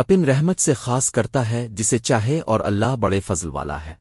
اپن رحمت سے خاص کرتا ہے جسے چاہے اور اللہ بڑے فضل والا ہے۔